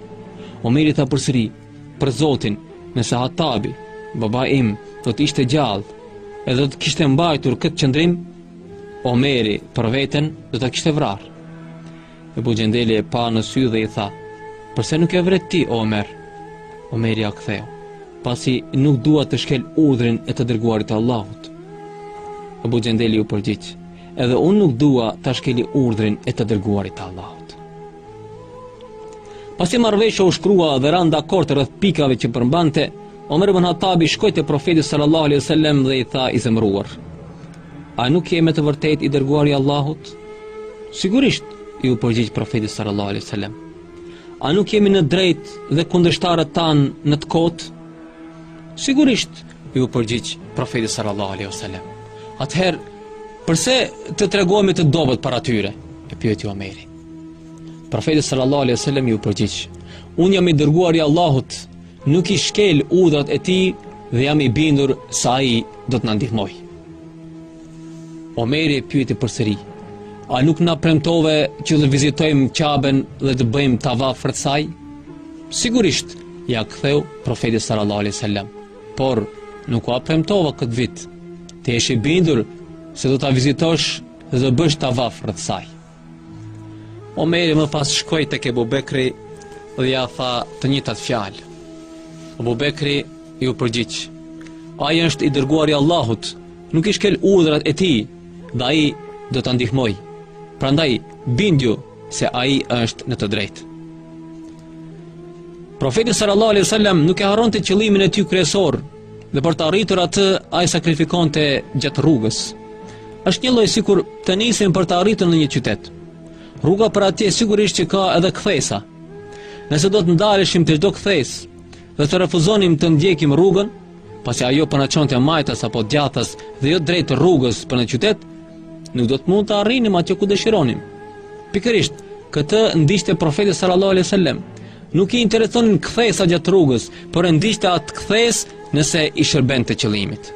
Omeri i tha përsëri, për Zotin, nëse Hatabi, babai im, do të ishte gjallë, edhe do të kishte mbajtur këtë qëndrim, Omeri për veten do ta kishte vrarë. Ebu Xhendeli e pa në sy dhe i tha, përse nuk e vret ti, o Omer? Omeri ia ktheu, pasi nuk dua të shkel urdhrin e të dërguarit të Allahut. Ebu Xhendeli u përgjigj, edhe unë nuk dua ta shkel urdhrin e të dërguarit të Allahut. Pasi marrëveshja u shkrua dhe ranë dakord rreth pikave që përmbante, Omer ibn Hatabi shkoi te profeti sallallahu alaihi wasallam dhe i tha i zemëruar, A nuk je me të vërtetë i dërguari i Allahut? Sigurisht, iu përgjigj profeti sallallahu alaihi wasallam. A nuk jemi në të drejtë dhe kundërshtarët tanë në të kotë? Sigurisht, iu përgjigj profeti sallallahu alaihi wasallam. Atëherë, përse të tregohemi të dobët para tyre? E pyeti Omeri. Profeti sallallahu alaihi wasallam iu përgjigj: Unë jam i dërguari i Allahut Nuk i shkel urdhrat e tij dhe jam i bindur se ai do të na ndihmojë. Omeri e pyeti përsëri: A nuk na premtove që të vizitojmë Qaben dhe të bëjmë tavaf rreth saj? Sigurisht, ia ktheu profeti sallallahu alaihi wasallam. Por nuk ua premtova këtë vit. Të jesh i bindur se do ta vizitosh dhe të bësh tavaf rreth saj. Omeri më pas shkoi tek Ebu Bekri dhe ia tha të njëjtat fjalë. Ebu Bekri iu përgjigj. Ai është i dërguar i Allahut, nuk i shkel urdhrat e tij dhe ai do ta ndihmojë. Prandaj bindju se ai është në të drejtë. Profeti sallallahu alaihi wasallam nuk e harronte qëllimin e tij kryesor, Dhe për të arritur atë, ai sakrifikonte gjatë rrugës. Është njëlloj sikur të nisemi për të arritur në një qytet. Rruga për atje sigurisht që ka edhe kthesa. Nëse do të ndaleshim te çdo kthesë dhe të refuzonim të ndiqnim rrugën, pasi ajo po na çonte majtas apo djathtas dhe jo drejt rrugës për në qytet, nuk do të mund të arrinim atje ku dëshironim. Pikërisht, këtë ndiqte profeti sallallahu alejhi ve sellem. Nuk i interesonin kthesat gjatë rrugës, por e ndiqte atë kthesë nëse i shërbente qëllimit.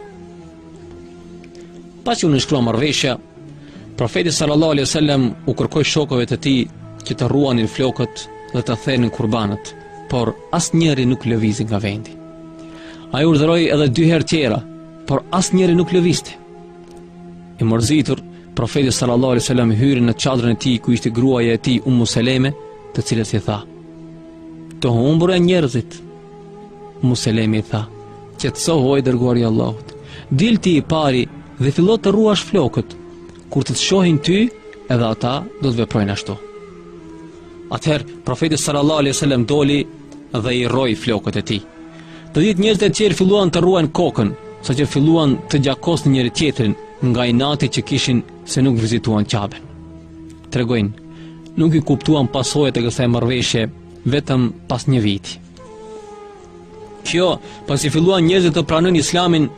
Pasi u nënshkrua marrëveshja, profeti sallallahu alaihi wasallam u kërkoi shokëve të tij që të rruanin flokët dhe të thernin kurbanët, por asnjëri nuk lëvizi nga vendi. Ai urdhëroi edhe dy herë tjera, por asnjëri nuk lëvizte. I mërzitur, profeti sallallahu alaihi wasallam hyri në çadrën e tij ku ishte gruaja e tij Umu Seleme, të cilës i tha, Të humbur e njerëzit, Ummu Seleme i tha, qetësohu o i dërguari i Allahut. Dil ti i pari dhe fillo të rruash flokët, kur të të shohin ty, edhe ata do të veprojnë ashtu. Atëherë, profeti sallallahu alaihi wasallam doli dhe i rroi flokët e tij. Të gjithë njerëzit e tjerë filluan të rruajnë kokën, saqë filluan të gjakosnin njëri-tjetrin nga inati që kishin se nuk vizituan Qaben. tregojnë, nuk i kuptuan pasojat e kësaj marrëveshje vetëm pas një viti. Kjo, pasi filluan njerëzit të pranojnë Islamin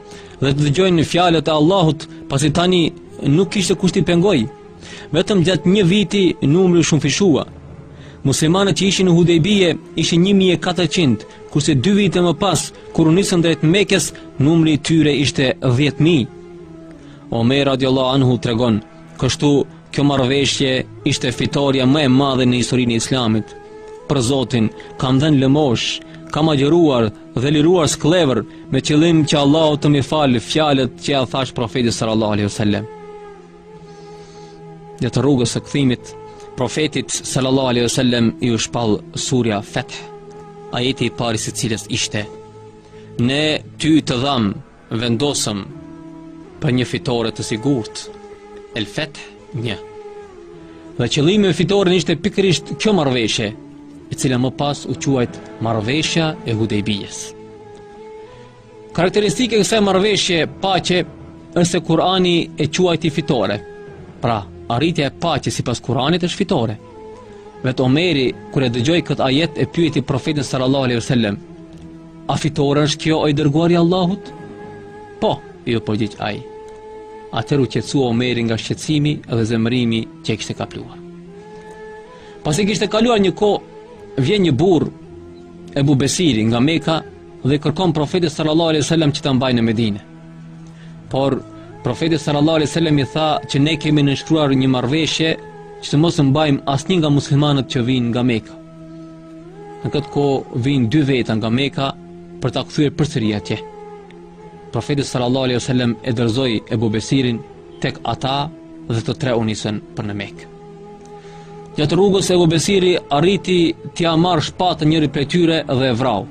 dhe të dëgjojnë fjalët e Allahut, pasi tani nuk kishte kush t'i pengojë. Vetëm gjatë një viti numri u shumëfishua. Muslimanët që ishin në Hudejbije ishin 1400, kurse dy vite më pas, kur u nisën drejt Mekës, numri i tyre ishte 10000. Omeri radiallahu anhu tregon, Kështu, kjo marrëveshje ishte fitorja më e madhe në historinë e Islamit. Për Zotin, kam dhënë lëmoshë, kam agjëruar dhe liruar skllevër me qëllim që Allahu të m'i falë fjalët që ia thashë profetit sallallahu alaihi wasallam. Gjatë rrugës së kthimit, profetit sallallahu alaihi wasallam iu shpall surja Feth, ajeti i parë i së cilës ishte: Ne ty të dhamë Vendosëm për një fitore të sigurt, El Feth një. Dhe qëllimi me fitoren ishte pikërisht kjo marrëveshje, e cila më pas u quajt marrëveshja e Hudejbijes. Karakteristike e kësaj marrëveshje paqe është se Kurani e quajti fitore, pra arritja e paqes sipas Kuranit është fitore. Vetë Omeri, kur e dëgjoi këtë ajet e pyeti profetin sallallahu alaihi wasallam, A fitore është kjo o i dërguar i Allahut? Po, iu përgjigj ai. Atëherë u qetësua Omeri nga shqetësimi dhe zemërimi që e kishte kapluar. Pasi kishte kaluar një kohë, vjen një burrë Ebu Besiri nga Meka dhe i kërkon profetit sallallahu alaihi wasallam që ta mbajë në Medinë. Por profeti sallallahu alaihi wasallam i tha që ne kemi nënshkruar një marrëveshje që të mos mbajmë asnjë nga muslimanët që vijnë nga Meka. Në këtë kohë vijnë dy veta nga Meka për ta kthyer përsëri atje. Profeti sallallahu alejhi wasallam e dorëzoi Ebu Besirin tek ata dhe të tre u nisën për në Mekë. Gjatë rrugës Ebu Besiri arriti t'ia marrë shpatën njëri prej tyre dhe e vrau.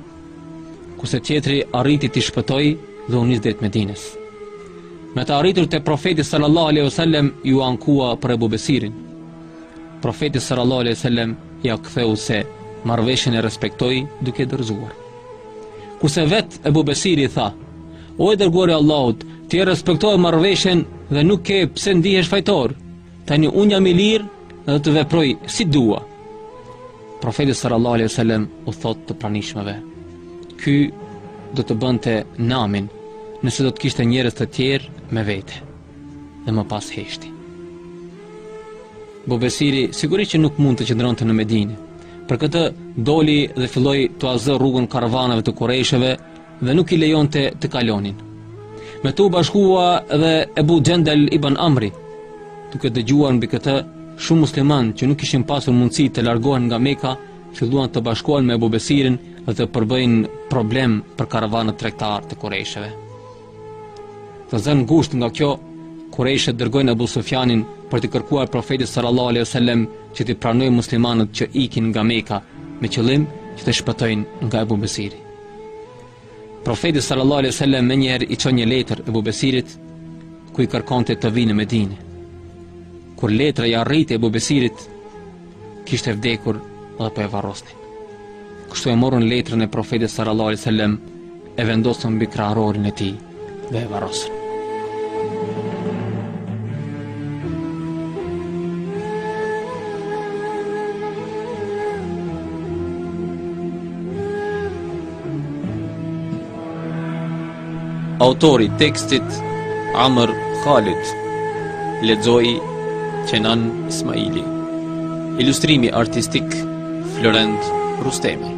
Kurse tjetri arriti t'i shpëtojë dhe u nis drejt Medinës. Me të arritur te profeti sallallahu alejhi wasallam iu ankua për Ebu Besirin. Profeti sallallahu alejhi wasallam ia ktheu se marrëveshjen e respektoi duke e dorëzuar. Kurse vetë Ebu Besiri tha: "O i dërguari i Allahut, ti e respektove marrëveshjen dhe nuk ke pse ndihesh fajtor. Tani unë jam i lirë dhe të veproj si dua." Profeti sallallahu alejhi wasallam u thotë të pranishmëve: "Ky do të bënte namin nëse do të kishte njerëz të tjerë me vete." dhe më pas heshti. Ebu Besiri sigurisht që nuk mund të qëndronte në Medinë. Për këtë doli dhe filloi t'ua zërë rrugën karavanave të kurejshëve dhe nuk i lejonte të kalonin. Me të u bashkua dhe Ebu Xhendel ibn Amri, duke dëgjuar mbi këtë, shumë muslimanë që nuk kishin pasur mundësi të largohen nga Meka, filluan të bashkohen me Ebu Besirin dhe të përbëjnë problem për karavanët tregtarë të kurejshëve. Të zënë ngushtë nga kjo, kurejshët dërgojnë Ebu Sufjanin për t'i kërkuar profetit sallallahu alaihi wasallam që t'i pranojë muslimanët që ikin nga Meka me qëllim që të shpëtojnë nga Ebu Besiri. Profeti sallallahu alaihi wasallam menjëherë i çon një letër Ebu Besirit ku i kërkonte të vijë në Medinë. Kur letra i arriti Ebu Besirit, kishte vdekur dhe po e varrosnin. Kështu e morën letrën e profetit sallallahu alaihi wasallam e vendosën mbi kraharorin e tij dhe e varrosën. Autori tekstit Amr Khalid Ledzoj Kenan Ismaili Ilustrimi artistik Florent Rustemi